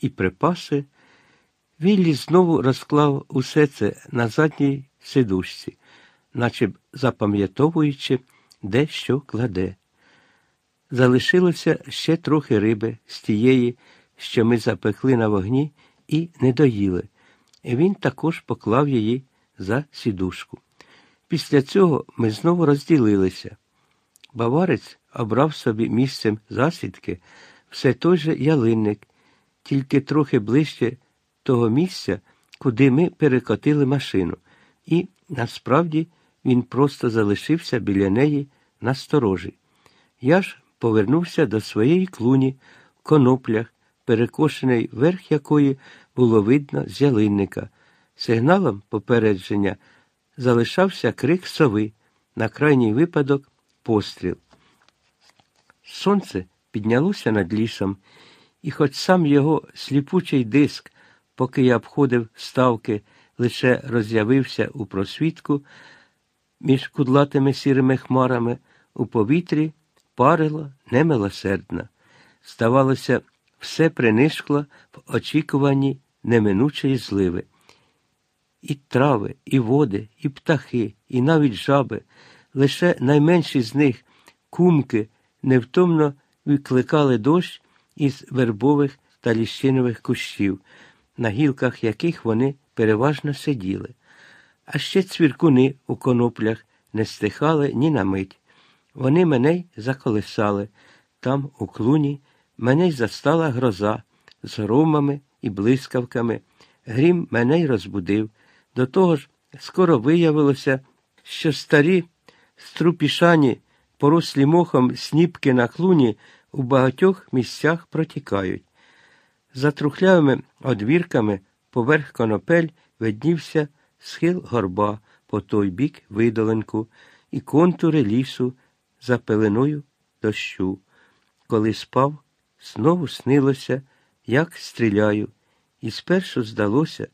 і припаси, Віллі знову розклав усе це на задній сидушці, наче запам'ятовуючи, де що кладе. Залишилося ще трохи риби з тієї, що ми запекли на вогні і не доїли, і він також поклав її за сідушку. Після цього ми знову розділилися. Баварець обрав собі місцем засідки все той же ялинник, тільки трохи ближче того місця, куди ми перекотили машину, і насправді він просто залишився біля неї насторожі. Я ж повернувся до своєї клуні в коноплях, перекошений верх якої було видно з ялинника. Сигналом попередження залишався крик сови, на крайній випадок постріл. Сонце піднялося над лісом, і хоч сам його сліпучий диск, поки я обходив ставки, лише роз'явився у просвітку, між кудлатими сірими хмарами у повітрі парило немилосердно. Здавалося, все принишкло в очікуванні неминучої зливи. І трави, і води, і птахи, і навіть жаби, лише найменші з них, кумки, невтомно викликали дощ із вербових та ліщинових кущів, на гілках яких вони переважно сиділи. А ще цвіркуни у коноплях не стихали ні на мить. Вони мене й заколисали. Там, у клуні, мене й застала гроза з громами і блискавками. Грім мене й розбудив. До того ж, скоро виявилося, що старі струпішані, порослі мохом сніпки на клуні у багатьох місцях протікають. За трухлявими одвірками поверх конопель виднівся схил горба по той бік видоленку і контури лісу за пеленою дощу. Коли спав, знову снилося, як стріляю, і спершу здалося,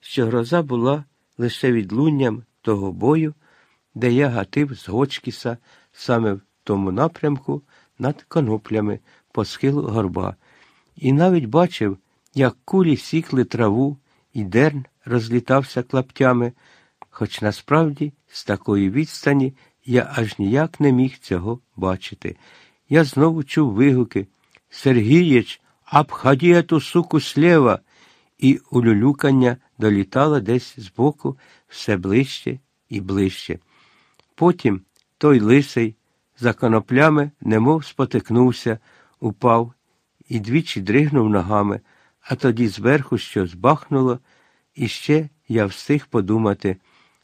що гроза була лише відлунням того бою, де я гатив з Гочкіса саме в тому напрямку над коноплями по схилу горба, і навіть бачив, як кулі сікли траву, і дерн розлітався клаптями, хоч насправді з такої відстані я аж ніяк не міг цього бачити. Я знову чув вигуки Сергієч, обходи эту суку слева, і улюлюкання долітало десь збоку все ближче і ближче. Потім той лисий за коноплями немов спотикнувся, упав і двічі дригнув ногами, а тоді зверху щось бахнуло, і ще я встиг подумати,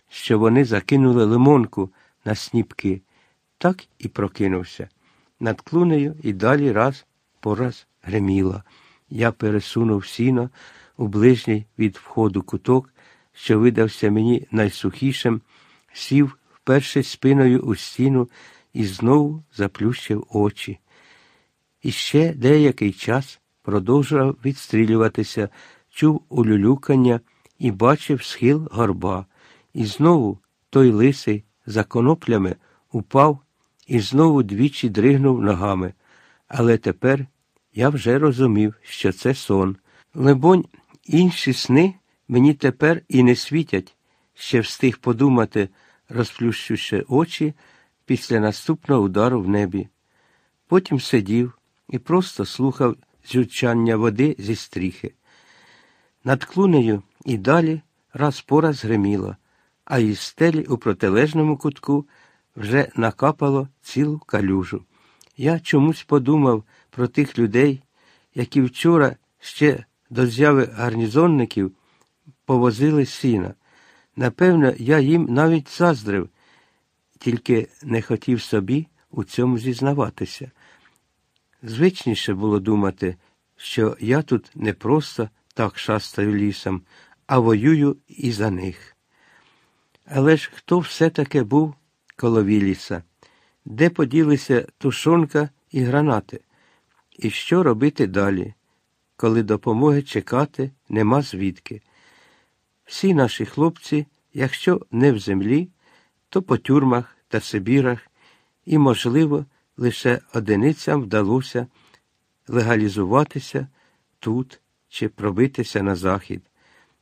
що вони закинули лимонку на сніпки. Так і прокинувся. Над клунею і далі раз по раз греміло. Я пересунув сіно у ближній від входу куток, що видався мені найсухішим, сів вперше спиною у стіну і знову заплющив очі. І ще деякий час продовжував відстрілюватися, чув улюлюкання і бачив схил горба. І знову той лисий за коноплями упав і знову двічі дригнув ногами. Але тепер я вже розумів, що це сон. Лебонь, інші сни мені тепер і не світять, ще встиг подумати, розплющивши очі після наступного удару в небі. Потім сидів і просто слухав зючання води зі стріхи. Над клунею і далі раз по раз гриміло, а із стелі у протилежному кутку вже накапало цілу калюжу. Я чомусь подумав про тих людей, які вчора ще до зяви гарнізонників повозили сіна. Напевно, я їм навіть заздрив, тільки не хотів собі у цьому зізнаватися. Звичніше було думати, що я тут не просто так шастаю лісом, а воюю і за них. Але ж хто все таки був коло Віліса? Де поділися тушонка і гранати? І що робити далі, коли допомоги чекати нема звідки? Всі наші хлопці, якщо не в землі, то по тюрмах та Сибірах, і, можливо, лише одиницям вдалося легалізуватися тут чи пробитися на захід.